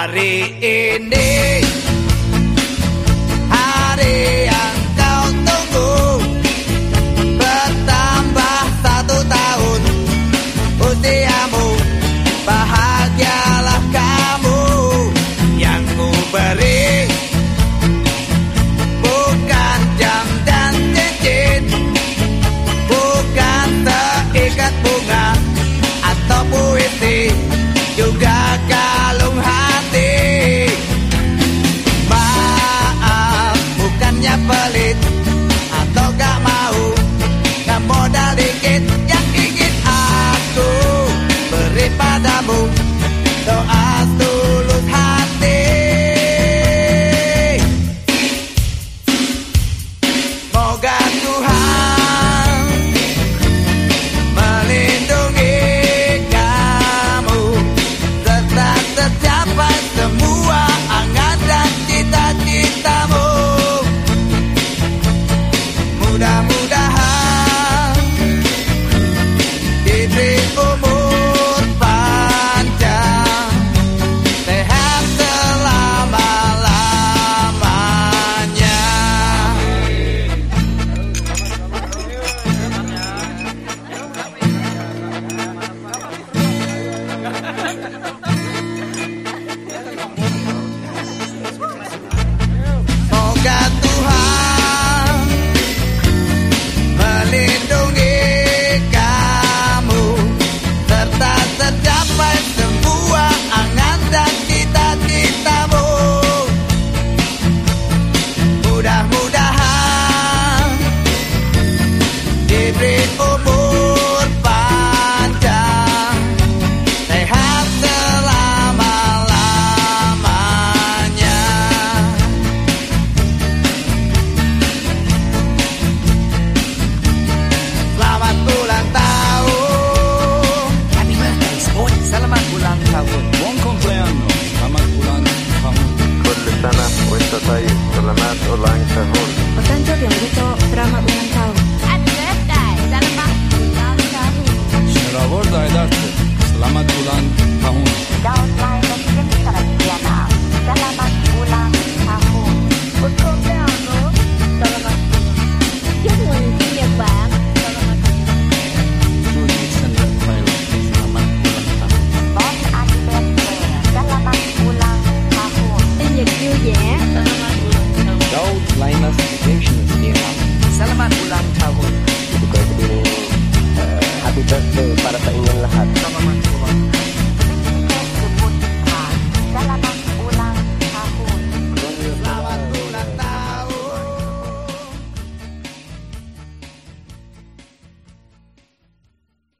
hari ini hari yang kau tunggu bertambah satu tahun usia pulang kabut Wong komplain Tamat pulang kabut Kulit sana Wista tayi Selamat ulang tahun Pakanto yang rito Drama ulang tahun Advertai Selamat ulang tahun Şeravor daydartı Selamat ulang tahun Daud lain Mungkin Selamat ulang